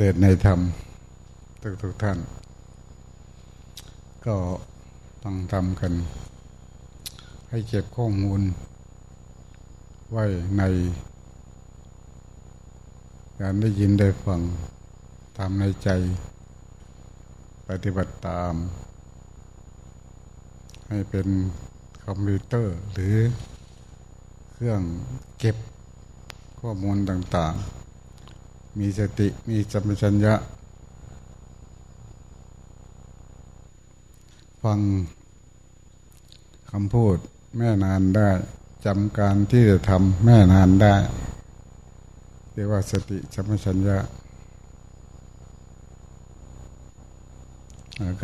ริญในธรรมทุกทุกท่าน ก็ต้องทำกัน ให้เก็บข้อมูล ไว้ใน การได้ยินได้ฟังทำในใจ ปฏิบัติตาม ให้เป็นคอมพิวเตอร์หรือเครื่องเก็บข้อมูลต่าง ๆ มีสติมีสัมปชัญญะ ฟังคำพูดแม่นานได้จำการที่จะทำแม่นานได้ เรียกว่าสติสัมปชัญญะ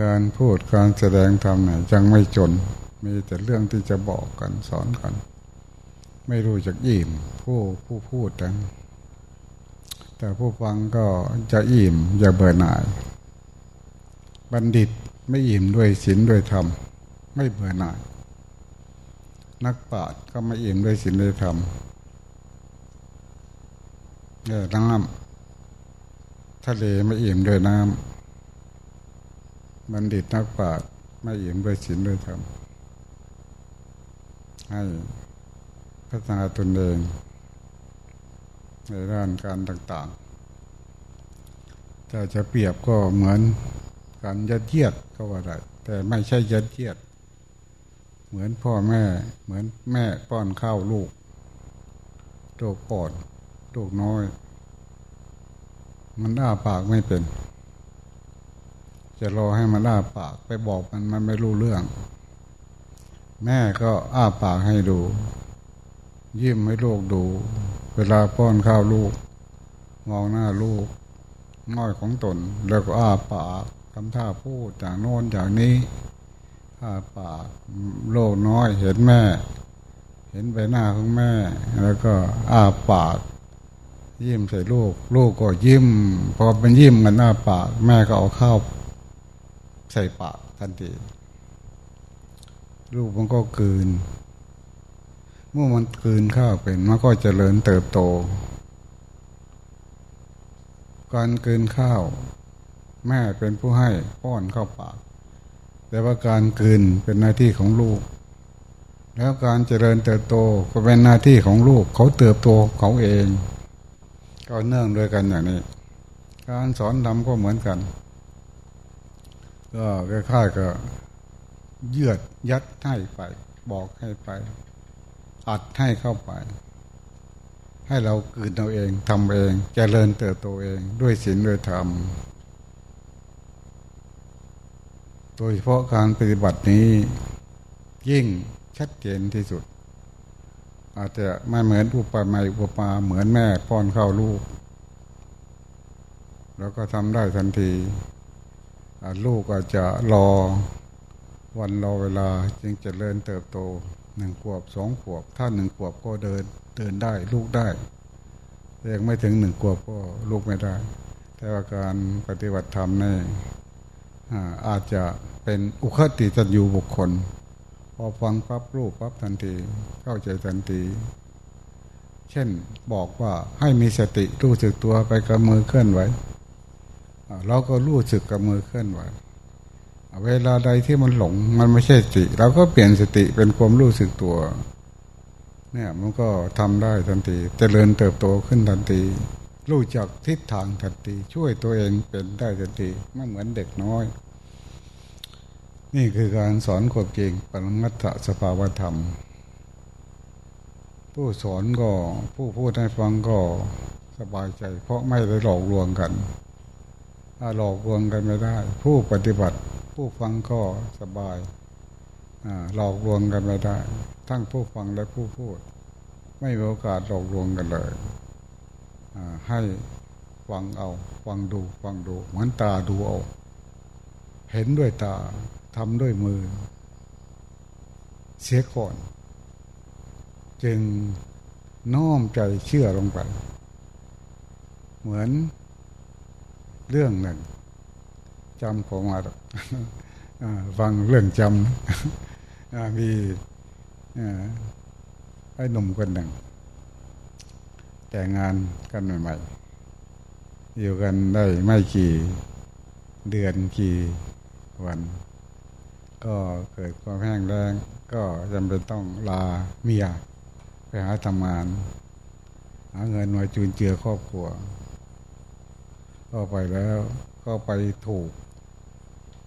การพูดการแสดงธรรมเนี่ยจังไม่จน มีแต่เรื่องที่จะบอกกันสอนกัน ไม่รู้จักอิ่มผู้ผู้พูดแต่ แต่ผู้ฟังก็จะอิ่มอย่าเบื่อหน่าย บัณฑิตไม่อิ่มด้วยศีลด้วยธรรม ไม่เบื่อหน่าย นักปราชญ์ก็ไม่อิ่มด้วยศีลด้วยธรรมเนี่ยน้ำทะเลไม่อิ่มด้วยน้ำบัณฑิตนักปราชญ์ไม่อิ่มด้วยศีลด้วยธรรมให้พัฒนาตนเอง ในด้านการต่างๆ ถ้าจะเปรียบก็เหมือนการยัดเยียดก็ว่าได้แต่ไม่ใช่ยัดเยียด เหมือนพ่อแม่ เหมือนแม่ป้อนข้าวลูกลูกป้อนลูกน้อย มันอ้าปากไม่เป็น จะรอให้มันอ้าปากไปบอกมันมันไม่รู้เรื่อง แม่ก็อ้าปากให้ดู ยิ้มให้ลูกดู เวลาป้อนข้าวลูก มองหน้าลูกน้อยของตน แล้วก็อ้าปากทำท่าพูดจากโน้นจากนี้อ้าปากโลกน้อยเห็นแม่ เห็นใบหน้าของแม่ แล้วก็อ้าปาก ยิ้มใส่ลูก ลูกก็ยิ้ม พอเป็นยิ้มกันหน้าปาก แม่ก็เอาข้าวใส่ปากทันทีลูกมันก็กืน เมื่อมันคืนข้าวเป็นมันก็จเจริญเติบโต การคืนข้าว แม่เป็นผู้ให้ป้อนเข้าปาก แต่ว่าการคืนเป็นหน้าที่ของลูก แล้วการเจริญเติบโตก็เป็นหน้าที่ของลูก เขาเติบโตเขาเอง ก็เนื่องด้วยกันอย่างนี้ การสอนทำก็เหมือนกันก็คล้ายๆกับเยือดยัดให้ไป บอกให้ไป อัดให้เข้าไป ให้เราเกืนเราเองทำเองจเจริญเติบโตเอง ด้วยศีลด้วยธรรมโดยเฉพาะการปฏิบัตินี้ ยิ่งชัดเจนที่สุด อาจจะไม่เหมือนอุปมาอุปมาเหมือนแม่ป้อนข้าวลูก แล้วก็ทำได้ทันทีลูกอาจจะรอวันรอเวลาจึงจะเริญเติบโต หนึ่งขวบสองขวบ ถ้าหนึ่งขวบก็เดินเดินได้ลูกได้ยังไม่ถึงหนึ่งขวบก็ลูกไม่ได้ แต่ว่าการปฏิบัติธรรมนี่อาจจะเป็นอุคติจัอยู่บุคคล พอฟังปั๊บรู้ปั๊บทันทีเข้าใจทันทีเช่นบอกว่าให้มีสติรู้สึกตัวไปกับมือเคลื่อนไหวเราก็รู้สึกกับมือเคลื่อนไหว เวลาใดที่มันหลง มันไม่ใช่สติเราก็เปลี่ยนสติเป็นความรู้สึกตัว เนี่ยมันก็ทำได้ทันทีจเจริญเติบโตขึ้นทันที รู้จักทิศทางทันที ช่วยตัวเองเป็นได้ทันทีไม่เหมือนเด็กน้อย นี่คือการสอนความจริงปรมัตถสภาวธรรม ผู้สอนก็ผู้พูดให้ฟังก็สบายใจ เพราะไม่ได้หลอกลวงกันถ้าหลอกลวงกันไม่ได้ ผู้ปฏิบัติ ผู้ฟังก็สบายหลอกลวงกันไม่ได้ ทั้งผู้ฟังและผู้พูด ไม่มีโอกาสหลอกลวงกันเลยให้ฟังเอาฟังดูฟังดูเหมือนตาดูเอา เห็นด้วยตาทำด้วยมือ เสียก่อน จึงน้อมใจเชื่อลงไป เหมือนเรื่องหนึ่ง จำผมมาฟังเรื่องจำมีไอ้หนุ่มคนหนึ่ง แต่งงานกันใหม่ๆอยู่กันได้ไม่กี่เดือนกี่วัน ก็เกิดความแห้งแล้งก็จำเป็นต้องลาเมียไปหาทำงาน หาเงินมาจูนเจือครอบครัว ก็ไปแล้วก็ไปถูก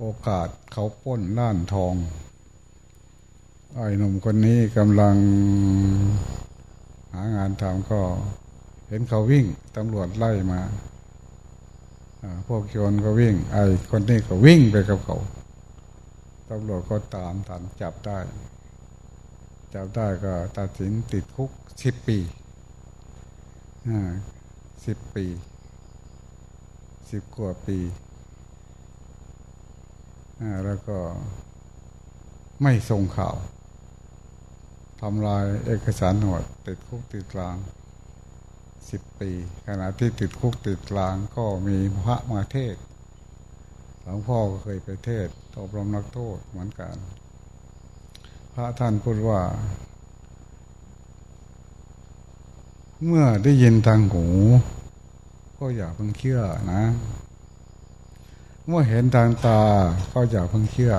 โอกาสเขาป้นล้านทอง ไอ้หนุ่มคนนี้กำลังหางานทำก็ เห็นเขาวิ่งตำรวจไล่มาพวกโจรก็วิ่ง ไอ้คนนี้ก็วิ่งไปกับเขาตำรวจก็ตามทันจับได้ จับได้ก็ตัดสินติดคุกสิบปีสิบปีสิบกว่าปี แล้วก็ไม่ส่งข่าวทำลายเอกสารหนวดติดคุกติดกลางสิบปี ขณะที่ติดคุกติดกลางก็มีพระมาเทศหลวงพ่อก็เคยไปเทศอบรมนักโทษเหมือนกัน พระท่านพูดว่า เมื่อได้ยินทางหู ก็อย่าเพิ่งเชื่อนะ เมื่อเห็นทางตาก็อย่าเพิ่งเชื่อ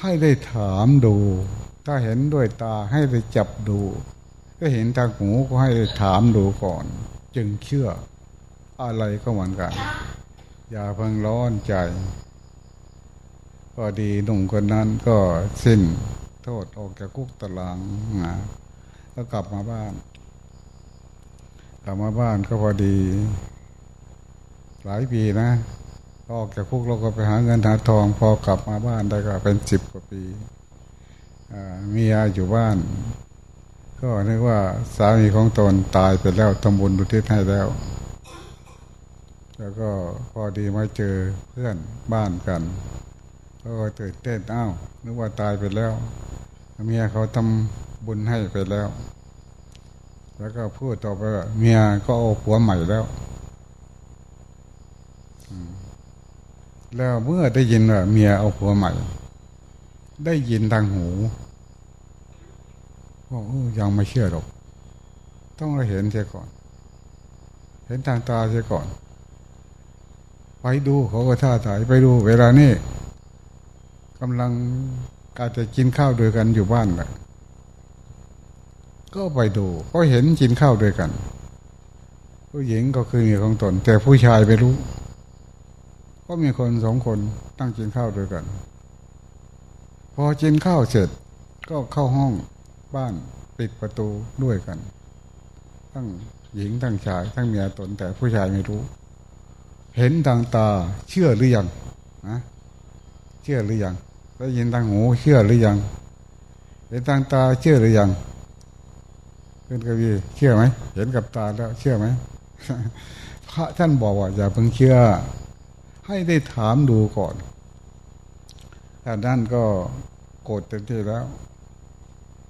ให้ได้ถามดู ถ้าเห็นด้วยตาให้ไปจับดู ก็เห็นทางหูก็ให้ถามดูก่อน จึงเชื่อ อะไรก็เหมือนกัน อย่าเพิ่งร้อนใจ ก็ดีหนุ่มคนนั้นก็สิ้นโทษออกจากคุกตารางนะก็กลับมาบ้านกลับมาบ้านก็พอดี หลายปีนะออกจากคุกเราก็ไปหาเงินหาทอง พอกลับมาบ้านได้ก็เป็นสิบกว่าปีมียอยู่บ้าน ก็นึกว่าสามีของตนตายไปแล้วทำบุญดุทิศให้แล้ว แล้วก็พอดีมาเจอเพื่อนบ้านกันก็ตื่นเต้นอ้าวนึกว่าตายไปแล้วเมียเขาทำบุญให้ไปแล้ว แล้วก็พูดต่อไปว่าเมียก็เอาผัวใหม่แล้ว แล้วเมื่อได้ยินว่าเมียเอาผัวใหม่ ได้ยินทางหูก็ยังไม่เชื่อหรอก ต้องเห็นเสียก่อน เห็นทางตาเสียก่อน ไปดูเขาก็ท่าถ่ายไปดูเวลานี้กำลังอาจจะกินข้าวด้วยกันอยู่บ้านแหละก็ไปดูก็เห็นกินข้าวด้วยกัน ผู้หญิงก็คือเมียของตน แต่ผู้ชายไปรู้ ก็มีคนสองคนตั้งกินข้าวด้วยกัน พอกินข้าวเสร็จก็เข้าห้องบ้านปิดประตูด้วยกัน ทั้งหญิงทั้งชาย ทั้งเมียตนแต่ผู้ชายไม่รู้ เห็นทางตาเชื่อหรือยังนะเชื่อหรือยังได้ยินทางหูเชื่อหรือยังเห็นทางตาเชื่อหรือยังเพื่อนกวีเชื่อไหมเห็นกับตาแล้วเชื่อไหมพระท่านบอกว่าอย่าเพิ่งเชื่อ ให้ได้ถามดูก่อนแต่ด้านก็โกรธเต็มที่แล้ว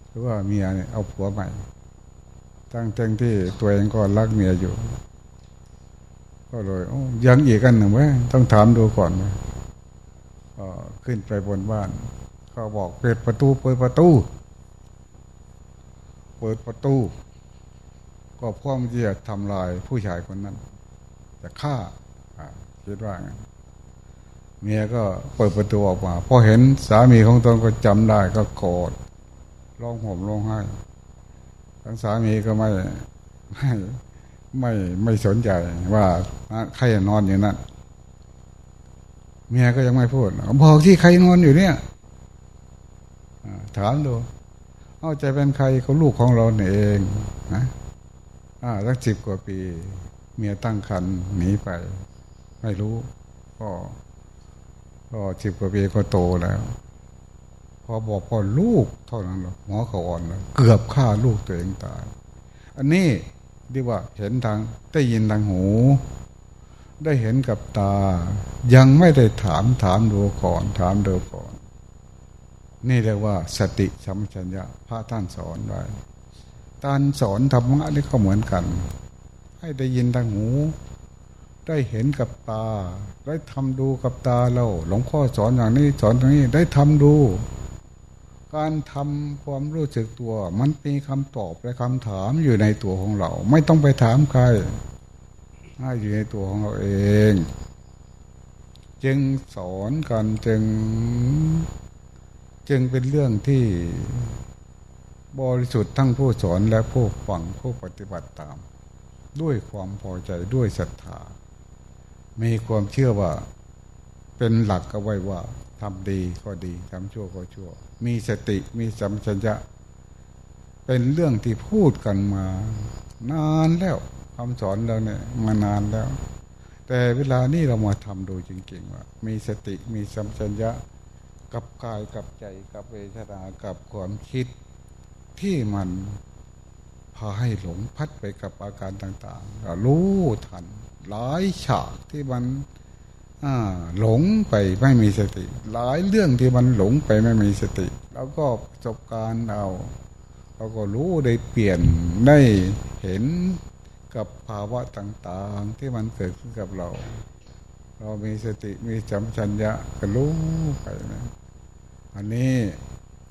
หรือว่าเมียเนี่ยเอาผัวใหม่ ตั้งแต่งที่ตัวเองก็รักเมียอยู่ ก็เลยยังอีกกันหนึ่งไหมต้องถามดูก่อนไหมขึ้นไปบนบ้าน เขาบอกเปิดประตูเปิดประตู เปิดประตู ก็พ่อมที่จะทำลายผู้ชายคนนั้นจะฆ่า คิดว่าเมียก็เปิดประตูออกมาพอเห็นสามีของตนก็จำได้ก็โกรธร้องห่มร้องไห้ทั้งสามีก็ไม่ไม่ไม่ไม่สนใจว่าใครนอนอยู่นั่นเมียก็ยังไม่พูดบอกที่ใครนอนอยู่เนี่ยถามดูเอาใจเป็นใครเขาลูกของเราเองนะอ่าสักสิบกว่าปี เมียตั้งคันหนีไป ไม่รู้ ก็ก็สิบกว่าปีก็โตแล้วพอบอกพอลูกเท่านั้นหรอหมอเขาอ่อนแล้วเกือบฆ่าลูกตัวเองตาย อันนี้ดีว่าเห็นทางได้ยินทางหู ได้เห็นกับตา ยังไม่ได้ถามถามดูก่อน ถามดูก่อน นี่เรียกว่า สติสัมปชัญญะพระท่านสอนไว้การสอนธรรมะนี่ก็เหมือนกัน ให้ได้ยินทางหู ได้เห็นกับตา ได้ทำดูกับตาเรา หลวงพ่อสอนอย่างนี้สอนอย่างนี้ได้ทำดู การทำความรู้สึกตัว มันมีคำตอบและคำถามอยู่ในตัวของเรา ไม่ต้องไปถามใครให้อยู่ในตัวของเราเอง จึงสอนกันจึง จึงเป็นเรื่องที่บริสุทธิ์ทั้งผู้สอนและผู้ฟังผู้ปฏิบัติตาม ด้วยความพอใจด้วยศรัทธา มีความเชื่อว่า เป็นหลักเอาไว้ว่าทำดีก็ดีทำชั่วก็ชั่ว มีสติมีสัมชัญญะ เป็นเรื่องที่พูดกันมา นานแล้วคำสอนเราเนี่ยมานานแล้ว แต่เวลานี้เรามาทำดูจริงๆว่า มีสติมีสัมชัญญะ กับกายกับใจกับเวทนากับความคิดที่มัน พาให้หลงพัดไปกับอาการต่างๆรู้ทันหลายฉากที่มันหลงไปไม่มีสติ หลายเรื่องที่มันหลงไปไม่มีสติ แล้วก็ประสบการณ์เอาเราก็รู้ได้เปลี่ยนได้เห็นกับภาวะต่างๆ ที่มันเกิดขึ้นกับเรา เรามีสติมีจำชัญญะก็รู้ไปนะอันนี้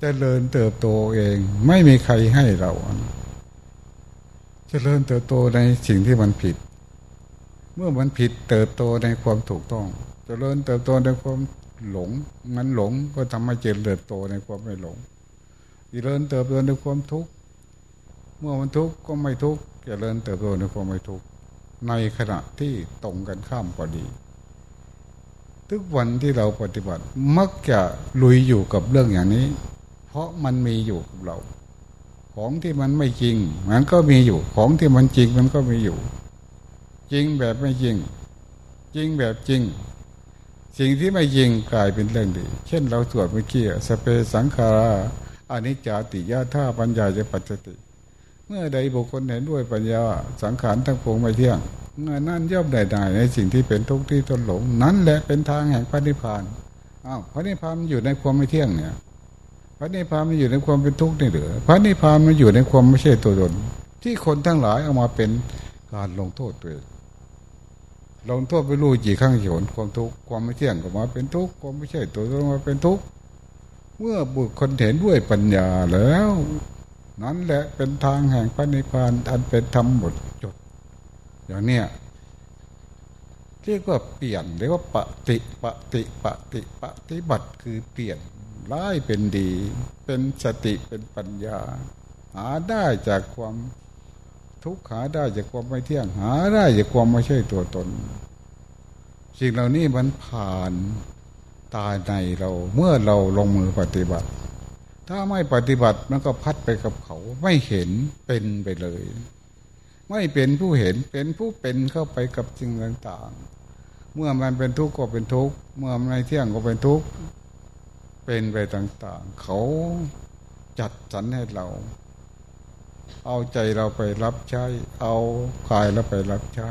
จเจริญเติบโตเองไม่มีใครให้เรา จเจริญเติบโตในสิ่งที่มันผิด เมื่อมันผิดเติบโตในความถูกต้องจเจริญเติบโตในความหลงมันหลงก็ทำให้เจริญเติบโตในความไม่หลงจเจริญเติบโตในความทุกข์เมื่อมันทุกข์ก็ไม่ทุกข์จเจริญเติบโตในความไม่ทุกข์ในขณะที่ตรงกันข้ามพอดี ทุกวันที่เราปฏิบัติมักจะลุยอยู่กับเรื่องอย่างนี้ เพราะมันมีอยู่กับเรา ของที่มันไม่จริง มันก็มีอยู่ ของที่มันจริงมันก็มีอยู่ จริงแบบไม่จริง จริงแบบจริง สิ่งที่ไม่จริงกลายเป็นเรื่องดี เช่นเราสวดเมื่อกี้สเปสังขาราอนิจจติยาท่าปัญญาจะปัจจติ เมื่อใดบุคคลเห็นด้วยปัญญาสังขารทั้งปวงไม่เที่ยงเมื่อนั่นย่อมได้ได้ในสิ่งที่เป็นทุกข์ที่ตนหลง นั้นแหละเป็นทางแห่งพระนิพพานอ้าวพระนิพพานอยู่ในความไม่เที่ยงเนี่ย พระนิพพานมันอยู่ในความเป็นทุกข์นี่หรือพระนิพพานมันอยู่ในความไม่ใช่ตัวตนที่คนทั้งหลายเอามาเป็นการลงโทษตัวเองลงโทษไปรู้กี่ครั้งกี่หนความทุกข์ความไม่เที่ยงก็มาเป็นทุกข์ความไม่ใช่ตัวตนมาเป็นทุกข์เมื่อบุคคลเห็นด้วยปัญญาแล้ว นั้นแหละเป็นทางแห่งพระนิพพานอันเป็นธรรมหมดจด อย่างเนี้ยเรียกว่าเปลี่ยนเรียกว่าปฏิปฏิปฏิปฏิบัติคือเปลี่ยน ร้ายเป็นดี เป็นสติเป็นปัญญา หาได้จากความทุกข์หาได้จากความไม่เที่ยงหาได้จากความไม่ใช่ตัวตน สิ่งเหล่านี้มันผ่านตาในเราเมื่อเราลงมือปฏิบัติ ถ้าไม่ปฏิบัติมันก็พัดไปกับเขาไม่เห็นเป็นไปเลย ไม่เป็นผู้เห็นเป็นผู้เป็นเข้าไปกับสิ่งต่างๆ เมื่อมันเป็นทุกข์ก็เป็นทุกข์เมื่อมันไม่เที่ยงก็เป็นทุกข์ เป็นไปต่างๆ เขาจัดสรรให้เรา เอาใจเราไปรับใช้ เอากายเราไปรับใช้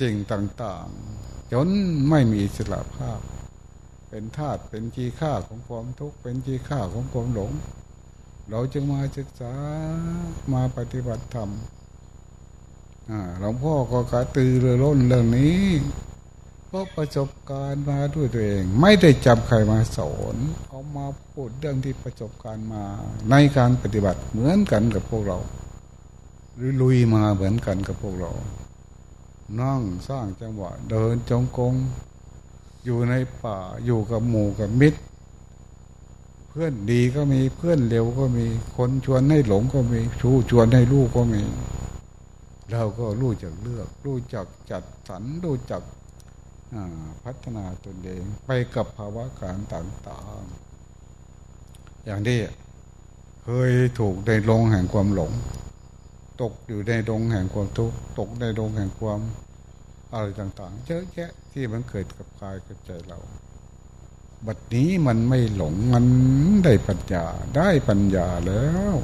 สิ่งต่างๆ จนไม่มีอิสระภาพ เป็นธาตุเป็นจีค่าของความทุกข์เป็นจีค่าของความหลง เราจึงมาศึกษามาปฏิบัติธรรมหลวงพ่อก็กระตือรือร้นเรื่องนี้ เพราะประสบการณ์มาด้วยตัวเอง ไม่ได้จำใครมาสอนเอามาพูดเรื่องที่ประสบการณ์มา ในการปฏิบัติเหมือนกันกับพวกเราหรือลุยมาเหมือนกันกับพวกเรา นั่งสร้างจังหวะ เดินจงกรมอยู่ในป่าอยู่กับหมู่กับมิตร เพื่อนดีก็มีเพื่อนเร็วก็มีคนชวนให้หลงก็มีชูชวนให้ลูกก็มีเราก็รู้จักเลือก รู้จักจัดสรรรู้จัก พัฒนาตนเองไปกับภาวะการต่างๆ อย่างนี้เคยถูกในลงแห่งความหลง ตกอยู่ในดงแห่งความทุกข์ตกในดงแห่งความอะไรต่างๆเยอะแยะที่มันเกิดกับกายกับใจเรา บัดนี้มันไม่หลงมันได้ปัญญาได้ปัญญาแล้ว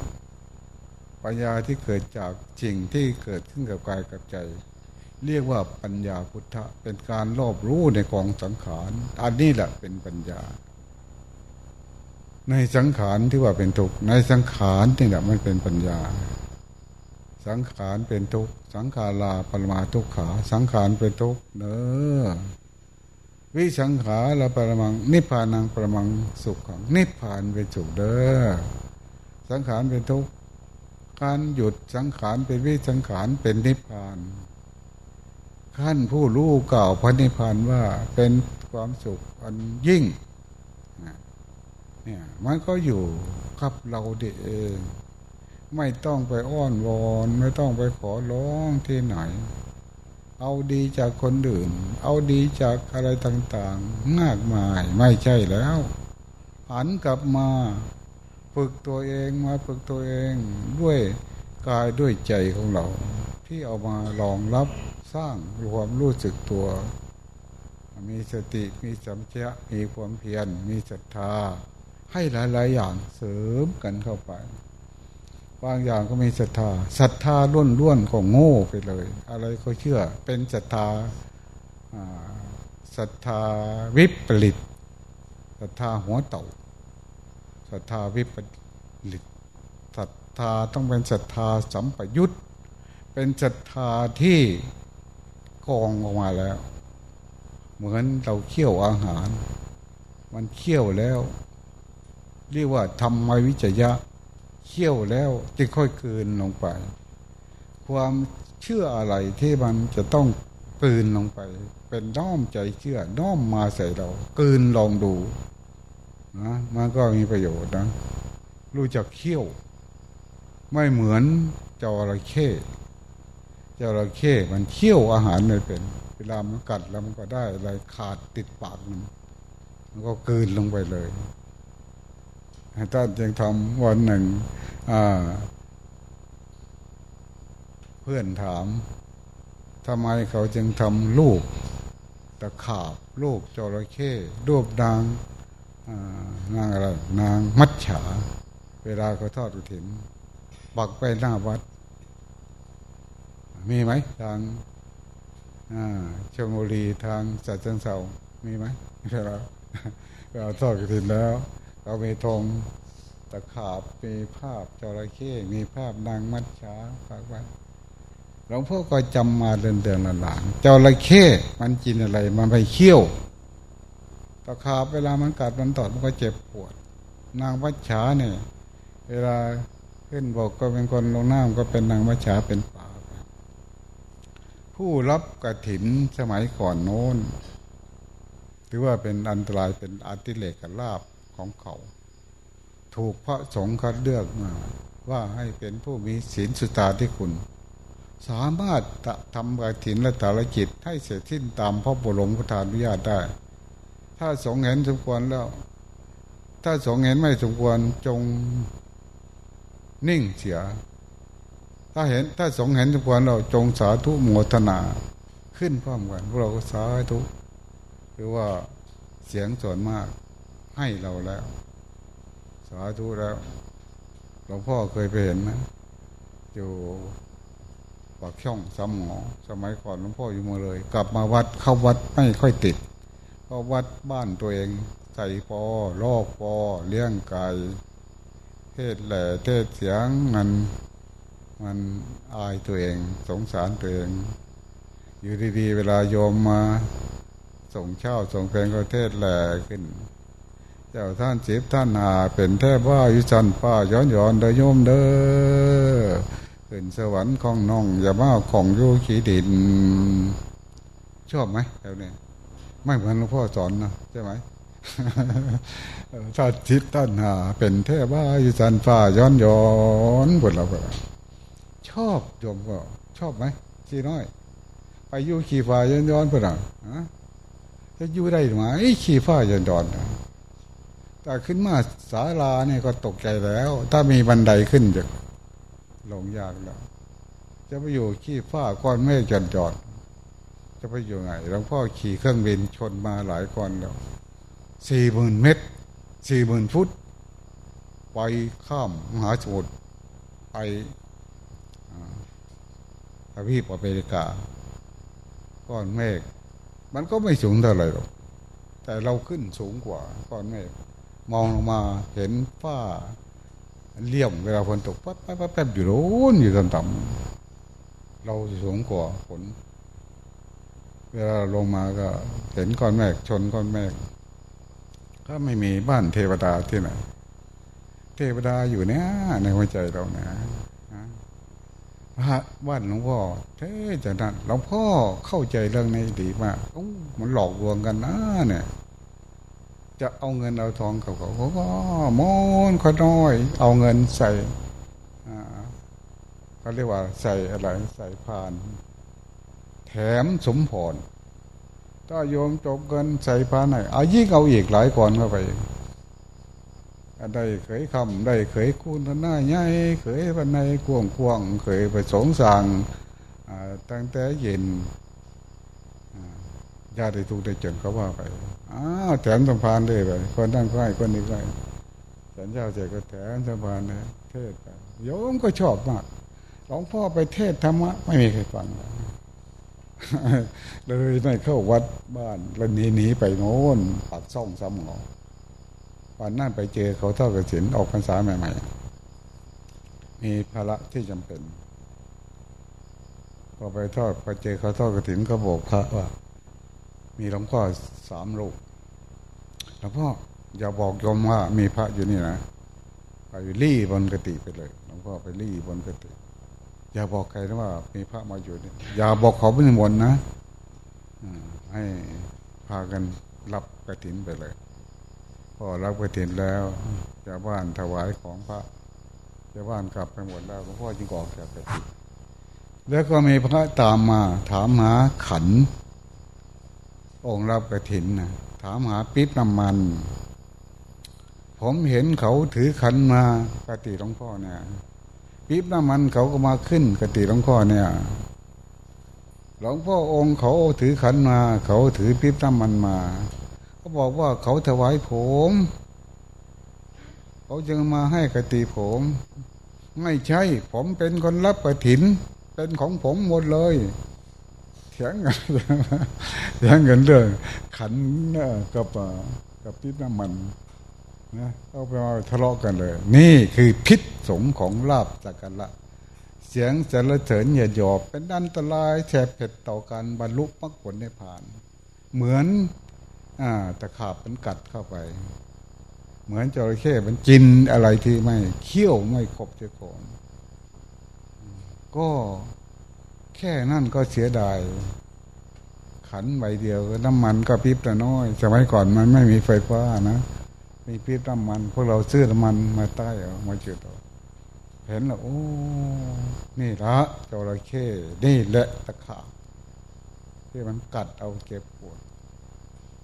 ปัญญาที่เกิดจากสิ่งที่เกิดขึ้นกับกายกับใจ เรียกว่าปัญญาพุทธะเป็นการรอบรู้ในกองสังขาร อันนี้แหละเป็นปัญญา ในสังขารที่ว่าเป็นทุกข์ในสังขารนี่แหละมันเป็นปัญญา สังขารเป็นทุกข์สังขาราปรมาทุกขา สังขารเป็นทุกข์เนอวิสังขาราปรมัง นิพพานังปรมังสุขของนิพพานเป็นสุขเด้อสังขารเป็นทุกข์การหยุดสังขารเป็นวิสังขารเป็นนิพพาน ขั้นผู้รู้กล่าวพระนิพพานว่าเป็นความสุขอันยิ่งเนี่ยมันก็อยู่กับเราเอง ไม่ต้องไปอ้อนวอน ไม่ต้องไปขอร้องที่ไหน เอาดีจากคนอื่น เอาดีจากอะไรต่างๆมากมายไม่ใช่แล้วหันกลับมาฝึกตัวเองมาฝึกตัวเองด้วยกายด้วยใจของเรา ที่เอามารองรับ สร้างความรู้สึกตัว มีสติมีสัมผัสมีความเพียรมีศรัทธา ให้หลาย ๆ อย่างเสริมกันเข้าไป บางอย่างก็มีศรัทธาศรัทธาล้วนล้วนก็โง่ไปเลย อะไรก็เชื่อเป็นศรัทธาศรัทธาวิปริตศรัทธาหัวเต่าศรัทธาวิปริตศรัทธาต้องเป็นศรัทธาสัมปยุตเป็นศรัทธาที่ กองออกมาแล้ว เหมือนเราเคี่ยวอาหาร มันเคี่ยวแล้ว เรียกว่าทำไมวิจยะเคี่ยวแล้วจึงค่อยคืนลงไป ความเชื่ออะไรที่มันจะต้องคืนลงไป เป็นน้อมใจเชื่อน้อมมาใส่เราคืนลองดูนะมันก็มีประโยชน์นะ รู้จักเคี่ยว ไม่เหมือนจระเข้ จระเข้มันเคี่ยวอาหารเลยเป็น เวลามันกัดแล้วมันก็ได้อะไรขาดติดปากมันมันก็กืนลงไปเลยท่านจึงทำวันหนึ่งเพื่อนถามทำไมเขาจึงทำลูกตะขาบลูกจระเข้รูปนางนางอะไรนางมัจฉา เวลาเขาทอดอุทินปักไปหน้าวัด มีไหมทางชมบุรีทางสัตว์เชิงเสามีไหมใช่แล้วเราทอดกระถินแล้ว เรามีธงตะขาบมีภาพจระเข้มีภาพนางมัดช้าฝากไว้หลวงพ่อก็จำมาเดินเดินหลังจระเข้มันกินอะไร มันไปเคี้ยวตะขาบเวลามันกัดมันตอดมันก็เจ็บปวด นางมัดช้าเนี่ย เวลาขึ้นบอกก็เป็นคนลงน้ำก็เป็นนางมัดช้าเป็น ผู้รับกระถินสมัยก่อนโน้นถือว่าเป็นอันตรายเป็นอาติเลกลาบของเขา ถูกพระสงฆ์คัดเลือกมาว่าให้เป็นผู้มีศีลสุตาที่คุณ สามารถทำกระถินและตาลจิตให้เสร็จสิ้นตามพระบรมพุทธานุญาตได้ ถ้าสงเห็นสมควรแล้ว ถ้าสงเห็นไม่สมควรจงนิ่งเสีย ถ้าเห็นถ้าสงเห็นทุกวันเราจงสาธุโมทนาขึ้นพร้อมกันพวกเราก็สาธุหรือว่าเสียงส่วนมากให้เราแล้ว สาธุแล้วหลวงพ่อเคยไปเห็นนะอยู่ปากช่องสามหมอสมัยก่อนหลวงพ่ออยู่มาเลย กลับมาวัดเข้าวัดไม่ค่อยติดเพราะวัดบ้านตัวเองใส่ปอลอกปอเลี้ยงไก่เทศแหล่เทศเสียงมัน มันอายตัวเอง สงสารตัวเอง อยู่ดีๆ เวลาโยมมาส่งเช่าส่งเพลงก็เทศแหล่ขึ้น เจ้าท่านจีบท่านหาเป็นแทบว่ายุจันป้าย้อนย้อนเดยโยมเด้อขึ้นสวรรค์ของน้องอย่ามาของยูขีดิน ชอบไหมแถวนี้ไม่เหมือนหลวงพ่อสอนนะใช่ไหมถ้าจิตท่านหาเป็นเทพว่ายุจันฟ้าย้อนย้อนบทเราแบบ ชอบโยมก็ชอบไหมชีน้อย ไปอยู่ขี่ฟ้าย้อนย้อนเพื่อนอะจะอยู่ได้ไหมขี่ฟ้าย้อนย้อนแต่ขึ้นมาศาลาเนี่ยก็ตกใจแล้ว ถ้ามีบันไดขึ้นจะลงยากแล้ว จะไปอยู่ขี่ฟ้าก้อนเมฆจอนจอด จะไปอยู่ไงหลวงพ่อขี่เครื่องบินชนมาหลายก้อนแล้วสี่หมื่นเมตรสี่หมื่นฟุต ไปข้ามมหาสมุทรไป ทวีปอเมริกา ก้อนเมฆมันก็ไม่สูงเท่าไหร่หรอก แต่เราขึ้นสูงกว่า ก้อนเมฆมองลงมาเห็นฝ้าเลี่ยมเวลาฝนตกปั๊บปั๊บปั๊บอยู่โน้นอยู่ต่ำๆเราสูงกว่าฝนเวลาลงมาก็เห็นก้อนเมฆชนก้อนเมฆก็ไม่มีบ้านเทวดาที่ไหนเทวดาอยู่เนี่ยในหัวใจเราเนี่ย พระบ้านหลวงพ่อเท่จะนั่นหลวงพ่อเข้าใจเรื่องนี้ดีมากโอ้มันหลอกลวงกันนะเนี่ย จะเอาเงินเอาทองกับเขาเขาก็มอนขน้อย เอาเงินใส่เขาเรียกว่าใส่อะไรใส่พาน แถมสมผลถ้าโยมจบเงินใส่พานไหนเอายิ่งเอาอีกหลายก่อนเข้าไป ได้เคยคำได้เคยคูณทน้าใหญ่เคยวันในกวงกวงเคยไปสงสางตั้งแต่เย็นญาติทุกได้จนเขาว่าไปอ้าวแถมสมพานเลยไปคนนั่งใกล้คนนี้ใกล้สัญญาเจก็แถมสมพานเลยเทศไปโยมก็ชอบมากหลวงพ่อไปเทศธรรมะไม่มีใครฟังเลยไม่เข้าวัดบ้านแล้วหนีหนีไปโน่นปักซ่องซ้ำหงอ วันนั้นไปเจอเขาเท่ากระสินออกพรรษาใหม่ ๆ มีภาระที่จำเป็นพอไปทอดไปเจอเขาทอดกระถินก็บอกพระว่า มีหลวงพ่อสามลูกหลวงพ่ออย่าบอกโยมว่ามีพระอยู่นี่นะไปรี่บนกติไปเลยหลวงพ่อไปรี่บนกติ อย่าบอกใครนะว่า มีพระมาอยู่นี่อย่าบอกเขาเป็นมนนะให้พากันรับกระถินไปเลย พอรับกระถินแล้วชาวบ้านถวายของพระชาวบ้านกลับไปหมดแล้วหลวงพ่อจึงออกจากกระถินแล้วก็มีพระตามมาถามหาขัน องค์รับกระถินนะถามหาปิ๊บน้ำมัน ผมเห็นเขาถือขันมากติหลวงพ่อเนี่ยปิ๊บน้ำมันเขาก็มาขึ้นกติหลวงพ่อเนี่ยหลวงพ่อองค์เขาถือขันมา เขาถือปิ๊บน้ำมันมา เขาบอกว่าเขาถวายผม เขาจึงมาให้กติผม ไม่ใช่ ผมเป็นคนรับกระถิน เป็นของผมหมดเลยเถียงกันเถียงกันเรื่องขันกับกับพิษน้ำมันนะเอาไปมาทะเลาะกันเลย นี่คือพิษสงของลาบจากกันละ เสียงจะระเฉินเหยียดหยอบ เป็นอันตรายแฉบเผ็ดต่อการบรรลุมรรคผลในผ่าน เหมือน อ่าตะขาบมันกัดเข้าไป เหมือนจระเข้มันกินอะไรที่ไม่เคี้ยวไม่ครบเจ้าของก็แค่นั่นก็เสียดาย ขันใบเดียวน้ำมันก็พิบแต่น้อยสมัยก่อนมันไม่มีไฟฟ้านะมีพิบน้ำมัน พวกเราซื้อน้ำมันมาใต้เอามาจุดเอาเห็นแล้วโอ้นี่ละจระเข้นี่แหละตะขาบที่มันกัดเอาเก็บปวด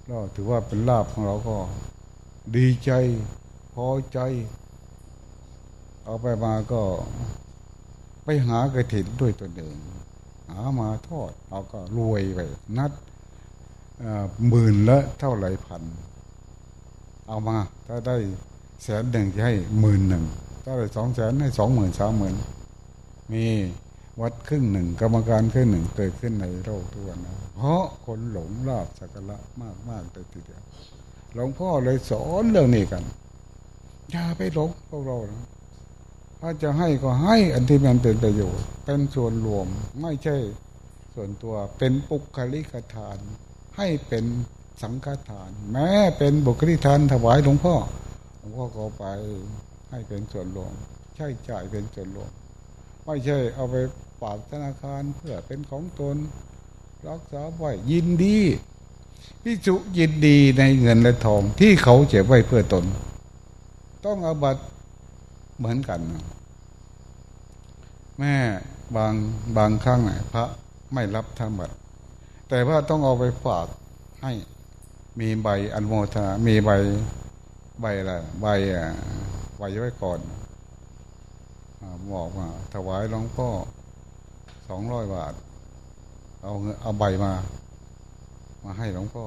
ก็ถือว่าเป็นลาบของเราก็ ดีใจพอใจ เอาไปมาก็ไปหากระถินด้วยตัวเองหามาทอดเราก็รวยไปนัดหมื่นละเท่าไรพัน เอามา ถ้าได้แสนหนึ่งจะให้หมื่นหนึ่งถ้าได้สองแสนให้สองหมื่นสามหมื่นมี วัดครึ่งหนึ่งกรรมการครึ่งหนึ่งเกิดขึ้นในโลกทุกวันนะเพราะคนหลงลาบสักละมากมากแต่ทีเดียวหลวงพ่อเลยสอนเรื่องนี้กันอย่าไปหลงพวกเรานะถ้าจะให้ก็ให้อันที่มันเป็นประโยชน์ เป็นส่วนรวมไม่ใช่ส่วนตัวเป็นปุคลิกทาน ให้เป็นสังฆทาน แม้เป็นบุคลิทานถวายหลวงพ่อหลวงพ่อก็ไปให้เป็นส่วนรวมใช่จ่ายเป็นส่วนรวมไม่ใช่เอาไป ฝากธนาคารเพื่อเป็นของตน รักษาไว้ยินดีพิจุยินดีในเงินและทองที่เขาเจ็บไว้เพื่อตน ต้องอาบัตเหมือนกัน แม่บางบางครั้งพระไม่รับธรรมบัตรแต่ว่าต้องเอาไปฝากให้มีใบอนโมทนามีใบใบอะไรใบไว้ไว้ก่อนบอกว่าถวายหลวงพ่อ สองร้อยบาท เอาเอาใบมา มาให้หลวงพ่อ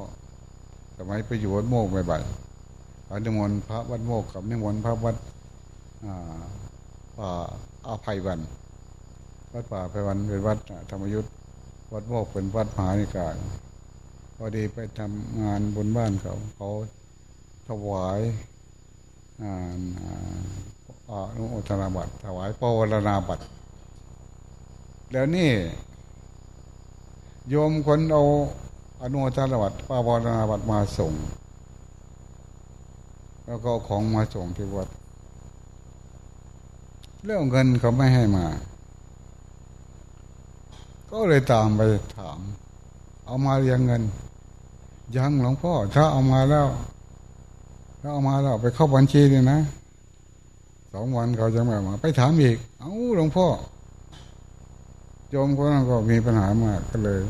สมัยไปอยู่วัดโมกใบๆนิมนต์พระวัดโมกกับนิมนต์พระวัดป่าอาภัยวัน วัดป่าภัยวันเป็นวัดธรรมยุทธวัดโมกเป็นวัดมหานิกายพอดีไปทำงานบนบ้านเขาเขาถวายอานุโมทนาบัตรถวายปวารณาบัตร แล้วนี่โยมคนเอาอนุตารวัตปาวนาวัตมาส่ง แล้วก็ของมาส่งที่วัด เรื่องเงินเขาไม่ให้มา ก็เลยตามไปถาม เอามาเรียงเงิน ยังหลวงพ่อ ถ้าเอามาแล้วถ้าเอามาแล้วไปเข้าบัญชีเลยนะสองวันเขาจะไม่มา ไปถามอีก เอ้าหลวงพ่อ โยมคนนั้นก็มีปัญหามากก็เลย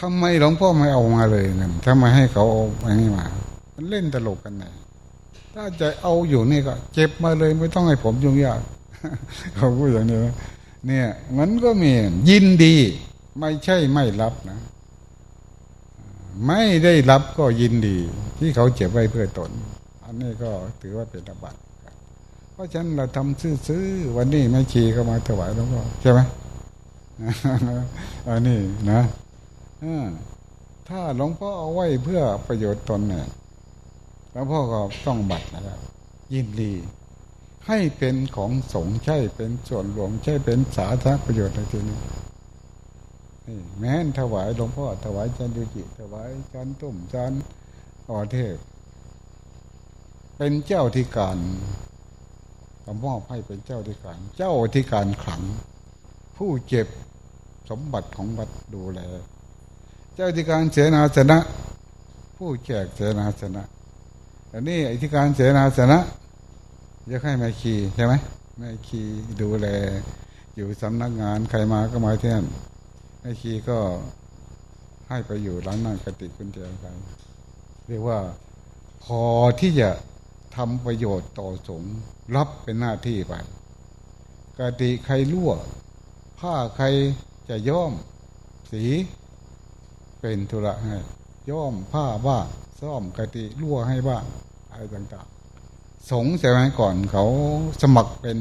ทำไมหลวงพ่อไม่เอามาเลยเงินทำไมให้เขาเอาอันนี้มา มันเล่นตลกกันไหนถ้าจะเอาอยู่นี่ก็เจ็บมาเลยไม่ต้องให้ผมยุ่งยากเขาพูดอย่างนี้เนี่ย มันก็มียินดี ไม่ใช่ไม่รับนะ ไม่ได้รับก็ยินดี ที่เขาเจ็บไว้เพื่อตน อันนี้ก็ถือว่าเป็นอบัติ ราะฉะนั้นเราทำซื้อๆวันนี้ไม่ชีเข้ามาถวายหลวงพ่อใช่ไหมอันนี้นะถ้าหลวงพ่อเอาไว้เพื่อประโยชน์ตนเนี่ยหลวงพ่อก็ต้องบัตรนะครับ ยินดี ให้เป็นของสงฆ์ใช่เป็นส่วนรวมใช่เป็นสาธารณประโยชน์ในที่นี้แม้นถวายหลวงพ่อถวายจันดุจิถวายจันตุ่มจันออเทพ เป็นเจ้าที่การ มอบให้เป็นเจ้าที่การ เจ้าที่การขัง ผู้เจ็บสมบัติของวัดดูแล เจ้าที่การเสนาสนะ ผู้แจกเสนาสนะอันนี้อธิการเสนาสนะจะให้แม่คีใช่ไหมแม่คีดูแล อยู่สำนักงานใครมาก็มาเที่นั่นแม่คีก็ให้ไปอยู่หลังนั่งกติกุญแจกันเรียกว่าพอที่จะ ทำประโยชน์ต่อสงฆ์รับเป็นหน้าที่ไปกติใครรั่ว ผ้าใครจะย้อม สีเป็นธุระให้ย้อมผ้าบ้างซ่อมกติรั่วให้บ้างอะไรต่างๆ สงสมัยก่อนเขาสมัครเป็น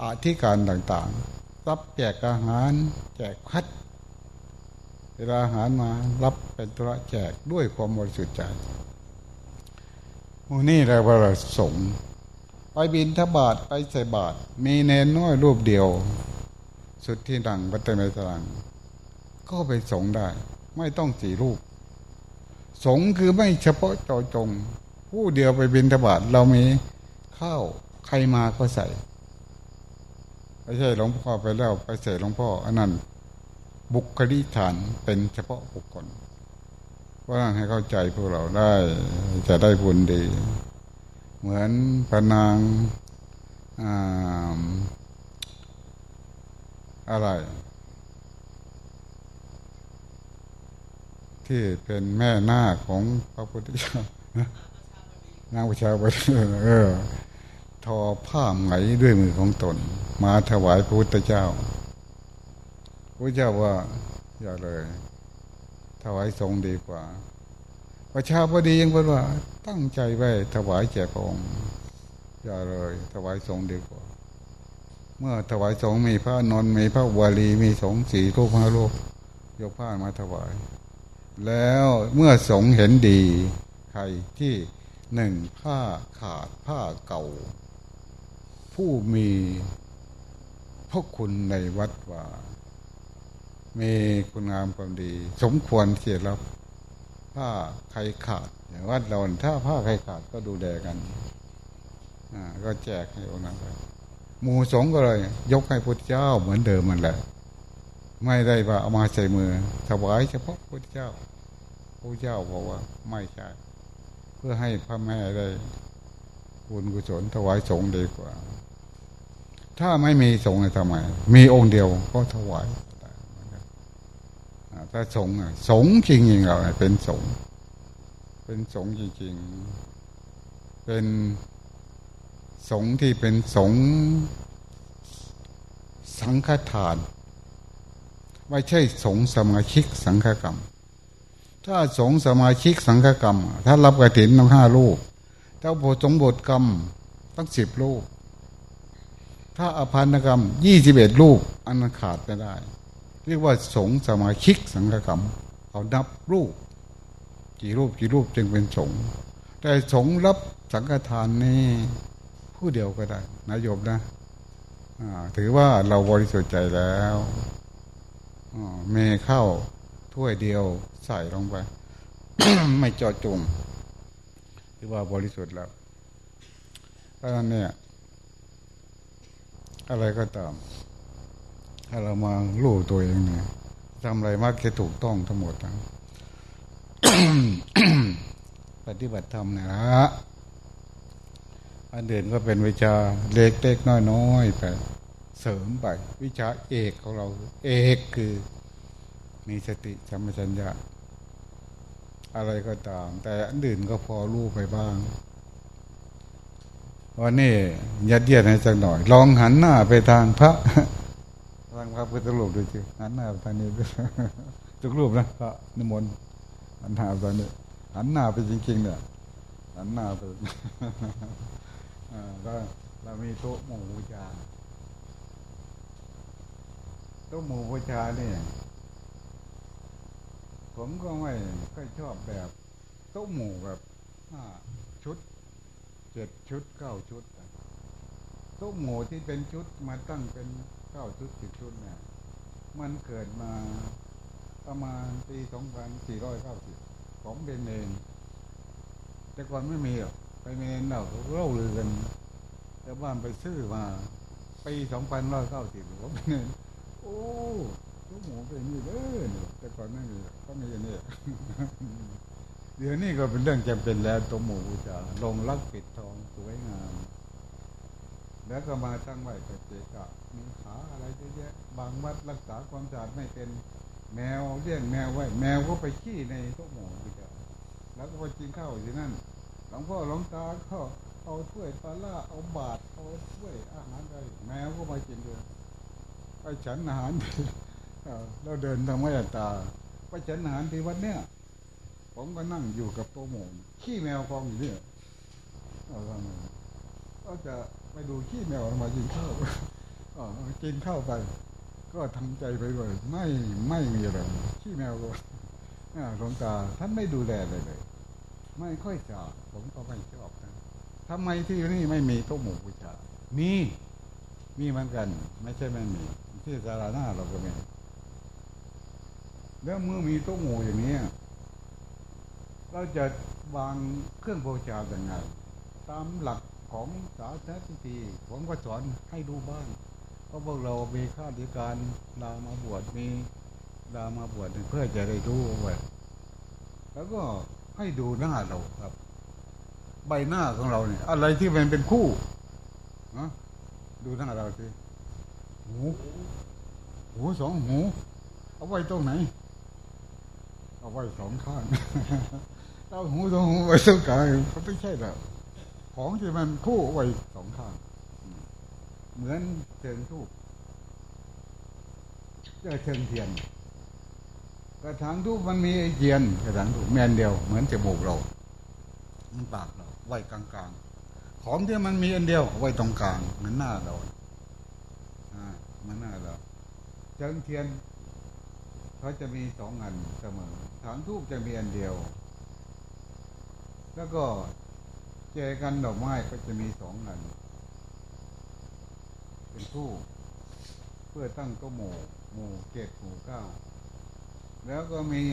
อาธิการต่างๆ รับแจกอาหารแจกคัดเวลาอาหารมารับเป็นธุระแจกด้วยความบริสุทธิ์ใจ นี่เรียกว่าสงไปบินทบาทไปใส่บาท มีเนนน้อยรูปเดียว สุดที่ดังปัตเตเมตรัง ก็ไปสงได้ ไม่ต้องสี่รูป สงคือไม่เฉพาะเจาจง ผู้เดียวไปบินทบาทเรามีข้าวใครมาก็ใส่ไม่ใช่หลวงพ่อไปแล้วไปใส่หลวงพ่ออันนั้นบุคลิฐานเป็นเฉพาะบุคคล ว่าให้เข้าใจพวกเราได้จะได้บุญดี เหมือนพนางอะไร ที่เป็นแม่หน้าของพระพุทธเจ้านางประชาบดีเออ ทอผ้าไหมด้วยมือของตน มาถวายพระพุทธเจ้าพระเจ้าว่าอย่าเลย ถวายทรงดีกว่าประชาบดียังบอกว่า ตั้งใจไว้ถวายแก่พระองค์อย่าเลย ถวายทรงดีกว่า เมื่อถวายทรงมีพระนนมีพระวารีมีสงสีรูปพระรูปยกผ้ามาถวาย แล้วเมื่อสงเห็นดี ใครที่หนึ่งผ้าขาดผ้าเก่า ผู้มีพระคุณในวัดว่า มีคุณงามความดี สมควรเสียรับผ้าใครขาดอย่างวัดเราถ้าผ้าใครขาดก็ดูแลกันอ่าก็แจกให้องค์นั้นไปหมู่สงก็เลย ยกให้พระเจ้าเหมือนเดิมมันแหละ ไม่ได้ว่าเอามาใส่มือถวายเฉพาะพระเจ้าพระเจ้าบอกว่าไม่ใช่ เพื่อให้พระแม่ได้บุญกุศลถวายสงดีกว่า ถ้าไม่มีสงฆ์ทำไม มีองค์เดียวก็ถวาย ถ้าสงสงจริงจริงเราเป็นสงเป็นสงจริงๆ เป็นสงที่เป็นสงสังฆทาน ไม่ใช่สงสมาชิกสังฆกรรม ถ้าสงสมาชิกสังฆกรรม ถ้ารับกระถินต้องห้าลูกถ้าบทสงบทกรรมต้องสิบลูกถ้าอภันกรรมยี่สิบเอ็ดลูกอันขาดไม่ได้ เรียกว่าสงสมาชิกสังฆกรรมเขานับรูป กี่รูปกี่รูปจึงเป็นสงแต่สงรับสังฆทานนี่ผู้เดียวก็ได้นายโยมนะถือว่าเราบริสุทธิ์ใจแล้วเมข้าวถ้วยเดียวใส่ลงไป ไม่จอจงที่ว่าบริสุทธิ์แล้วเพราะนั้นเนี่ยอะไรก็ตาม ถ้าเรามาลู่ตัวเองเนี่ยทำอะไรมักจะถูกต้องทั้งหมดนะปฏิบัติธรรมนะฮะอันเด่นก็เป็นวิชาเล็กๆน้อยๆไปเสริมไป วิชาเอกของเรา เอกคือ มีสติสัมปชัญญะ อะไรก็ตาม แต่อันอื่นก็พอรู้ไปบ้างวันนี้ยัดเยียดให้จักหน่อย ลองหันหน้าไปทางพระ ทางพระพุทธรูปดูจิหันหน้าไปทางนี้ทุกรูปนะพระนิมนต์หันหน้าไปนี้หันหน้าไปจริงๆเนี่ยหันหน้าไปแล้วเรามีโต๊ะหมู่บูชาโต๊ะหมู่บูชาเนี่ยผมก็ไม่ค่อยชอบแบบโต๊ะหมู่แบบห้าชุดเจ็ดชุดเก้าชุดโต๊ะหมู่ที่เป็นชุดมาตั้งเป็น เก้าชุดสิบชุดเนี่ย มันเกิดมาประมาณปีสองพันสี่ร้อยเก้าสิบผมเป็นเองแต่ก่อนไม่มีหรอกไปเมนเราเล่าลือกันแต่บ้านไปซื้อมาปีสองพันร้อยเก้าสิบผมเป็นเองโอ้ลูกหมูเป็นนี่เด้อแต่ก่อนไม่มีก็มีอย่างนี้เดี๋ยวนี้ก็เป็นเรื่องจำเป็นแล้วตัวหมูจะลงลักปิดทองสวยงาม แล้วก็มาตั้งไว้กับเจกะมีขาอะไรเยอะแยะบางวัดรักษาความสะอาดไม่เป็นแมวเลี้ยงแมวไว้ แมวก็ไปขี้ในโต๊ะหมูจะแล้วก็ไปกินข้าวอยู่นั่นหลวงพ่อหลวงตาก็เอาถ้วยปลาล่าเอาบาตรเอาถ้วยอาหารไปแมวก็มากินด้วยไปฉันอาหารเราเดินทางไม่ตาไปฉันอาหารที่วัดเนี่ย ผมก็นั่งอยู่กับโต๊ะหมูขี้แมวกองอยู่เนี่ยก็จะ ไปดูขี้แมวมากินข้าวกินข้าวไป ก็ทำใจไปเลยไม่ไม่มีอะไรขี้แมวก็หลวงตาท่านไม่ดูแลเลยเลย ไม่ค่อยจะผมก็ไม่ชอบนะทำไมที่นี่ไม่มีโต๊ะหมู่บูชามีมีเหมือนกัน ไม่ใช่ไม่มีที่สาราหน้าเราก็มีแล้วเมื่อมีโต๊ะหมู่อย่างนี้เราจะวางเครื่องบูชาอย่างไรตามหลัก ของสาธารณพิธีผมก็สอนให้ดูบ้างเพราะพวกเรามีข้าราชการลามาบวชมีลามาบวชเพื่อจะได้รู้ไว้แล้วก็ให้ดูหน้าเราครับ ใบหน้าของเราเนี่ย อะไรที่มันเป็นคู่นะดูหน้าเราสิหูหูสองหูเอาไว้ตรงไหน เอาไว้สองข้างเอาหูสองหูไว้ตรงกลางเขาไม่ใช่แบบ ของที่มันคู่ไว้สองข้าง เหมือนเชิงธูปเจอเชิงเทียน กระถางธูปมันมีไอเทียน กระถางธูปอันเดียว เหมือนจมูกเรามันปากเราไว้กลางๆ ของที่มันมีอันเดียว ไว้ตรงกลางเหมือนหน้าเราอ่ามันหน้าเราเชิงเทียนเขาจะมีสองอันเสมอถางธูปจะมีอันเดียว แล้วก็ เจกันดอกไม้ก็จะมีสองอัน เป็นทูบเพื่อตั้งก็หมู่หมู่เจ็ดหมู่เก้า แล้วก็มี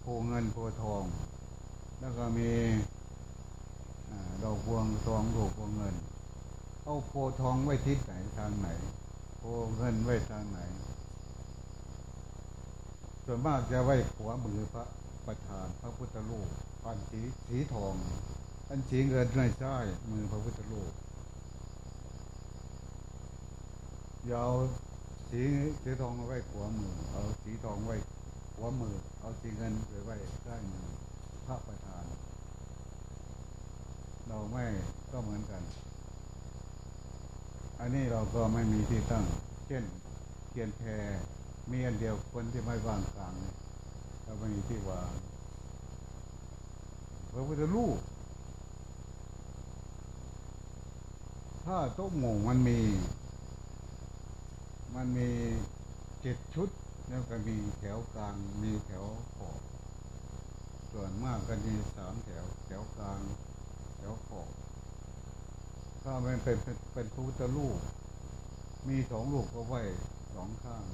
โพเงินโพทอง แล้วก็มีดอกพวงทองดอกพวงเงิน เอาโพทองไว้ทิศไหนทางไหน โพเงินไว้ทางไหน ส่วนมากจะไว้ขวามือพระประธานพระพุทธรูปอันสีสีทอง อันสีเงินในใต้มือพระพุทธรูปยาวสีสีทองไว้ขวามือ เอาสีทองไว้ขวามือ เอาสีเงินไปไว้ใต้มือพระประธาน เราไม่ก็เหมือนกัน อันนี้เราก็ไม่มีที่ตั้ง เช่นเทียนแพร มีอันเดียวคนที่ไม่วางกลางเราไม่มีที่วางพระพุทธรูปถ้าโต๊ะหมู่มันมี มันมีเจ็ดชุด แล้วก็มีแถวกลางมีแถวขอบ ส่วนมากก็มีสามแถว แถวกลาง แถวขอบถ้ามันเป็นเป็นเป็นพระพุทธรูปมีสองลูกก็ไว้สองข้าง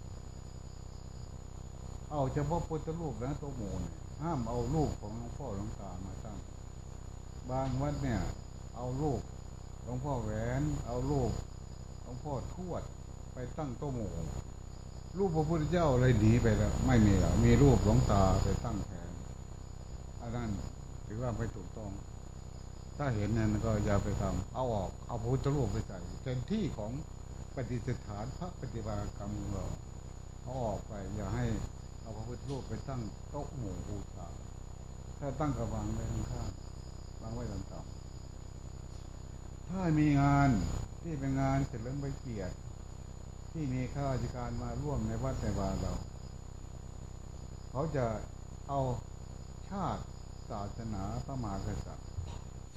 เอาเฉพาะพุทธรูปนะตัวหมูเนี่ยห้ามเอารูปของหลวงพ่อหลวงตามาตั้ง บางวัดเนี่ย เอารูปหลวงพ่อแหวน เอารูปหลวงพ่อทวดไปตั้งโต๊ะหมู่รูปพระพุทธเจ้าเลยหนีไปแล้ว ไม่มีแล้วมีรูปหลวงตาไปตั้งแทนอันนั้นถือว่าไม่ถูกต้อง ถ้าเห็นนั้นก็อย่าไปทำเอาออกเอาพระพุทธรูปไปใส่เป็นที่ของปฏิสถานพระปฏิบัติกรรมของเราเอาออกไปอย่าให้ เอาพระพุทธรูปไปตั้งโต๊ะหมู่บูชาถ้าตั้งกระวางไว้ข้างๆวางไว้ต่ำๆถ้ามีงานที่เป็นงานเสร็จแล้วไปเกียรติที่มีข้าราชการมาร่วมในวัดในวาเรา เขาจะเอาชาติศาสนาพระมหากษัตริย์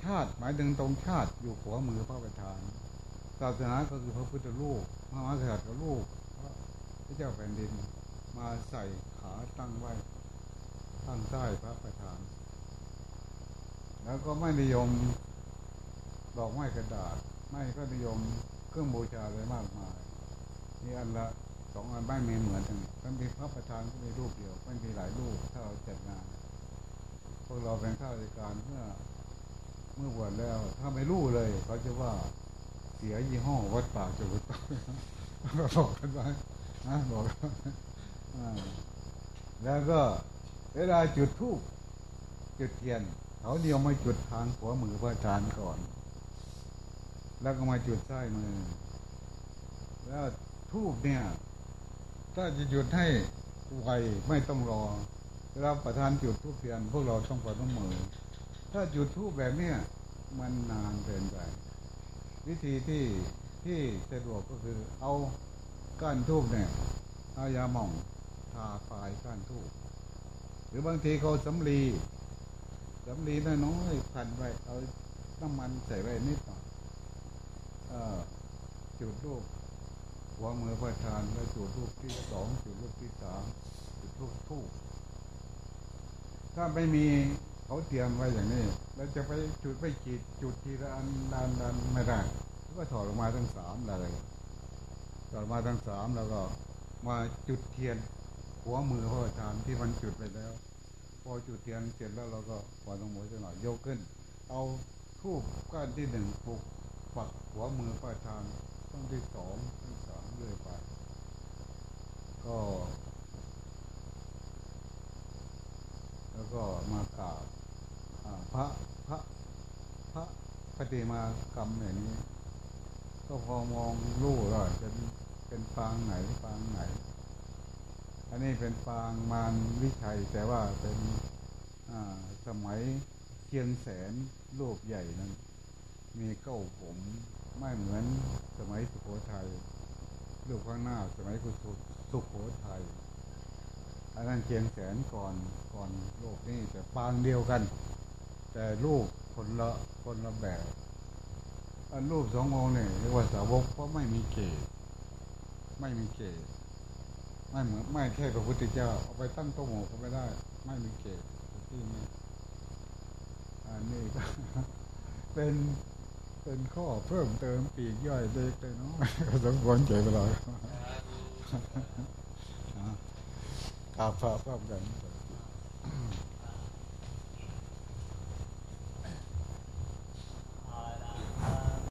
ชาติหมายถึงตรงชาติอยู่หัวมือพระประธาน ศาสนาก็คือพระพุทธรูปพระมหากษัตริย์ก็รูปพระเจ้าแผ่นดินมาใส่ ขาตั้งไว้ตั้งใต้พระประธาน แล้วก็ไม่นิยมดอกไม้กระดาษ ไม่ก็นิยมเครื่องบูชาอะไรมากมายมีอันละสองอันไม่มีเหมือนกันถ้ามีพระประธานก็มีรูปเดียวไม่มีหลายรูปถ้าเราจัดงานพวกเราเป็นข้าราชการเมื่อเมื่อบวชแล้ว ถ้าไม่รู้เลยเขาจะว่าเสียยี่ห้อวัดป่าจุดต่อบอกกันไว้นะบอก แล้วก็เวลาจุดทูบจุดเทียนเขาเดียวมาจุดทางหัวมือพระอาจารย์ก่อน แล้วก็มาจุดใต้มือ แล้วทูบเนี่ย ถ้าจะจุดให้ไวไม่ต้องรอเวลาประธานจุดทูบเทียน พวกเราต้องปฏิมือ ถ้าจุดทูบแบบเนี้ยมันนานเกินไป วิธีที่ที่สะดวกก็คือเอาก้านทูบเนี่ยเอายาหม่อง ทาปลายก้านทูบหรือบางทีเขาสำลีสำลีน้อยๆพันไว้เอาน้ำมันใส่ไว้นิดหน่อยจุดรูปวางมือประทานแล้วจุดรูปที่สองจุดรูปที่สามจุดรูปทูบถ้าไม่มีเขาเตรียมไว้อย่างนี้แล้วจะไปจุดไปขีดจุดทีละอันดันดันไม่ได้ก็ถอดออกมาทั้งสามเลยถอดมาทั้งสามแล้วก็มาจุดเทียน หัวมือพระอาจารย์ที่มันจุดไปแล้ว พอจุดเทียนเสร็จแล้วเราก็ปล่อยลงหัวจะหน่อยยกขึ้น เอาทูบก้านที่หนึ่งปุกปักหัวมือพระอาจารย์ต้องที่สองที่สามเรื่อยไป ก็ แล้วก็มากราบพระพระพระปฏิมากรรมอย่างนี้ ก็พอมองรู้ว่าเป็นเป็นปางไหนปางไหน อันนี้เป็นปางมารวิชัย แต่ว่าเป็นสมัยเชียงแสนรูปใหญ่นั้น มีเก้าผมไม่เหมือนสมัยสุโขทัยรูปข้างหน้าสมัยกุสุโขทัยอันนั้นเชียงแสนก่อนก่อนโลกนี้แต่ปางเดียวกัน แต่รูปคนละคนละแบบอันรูปสององค์เนี่ยเรียกว่าสาวกเพราะไม่มีเกศไม่มีเกศ ไม่เหมือนไม่แค่พระพุทธเจ้าเอาไปตั้งโต๊ะหมู่ก็ไม่ได้ ไม่มีเกศที่นี่อันนี้ก็เป็นเป็นข้อเพิ่มเติมปีกย่อยเล็กเลยเนาะสมควรใจเวลาขาพระพร้อมกัน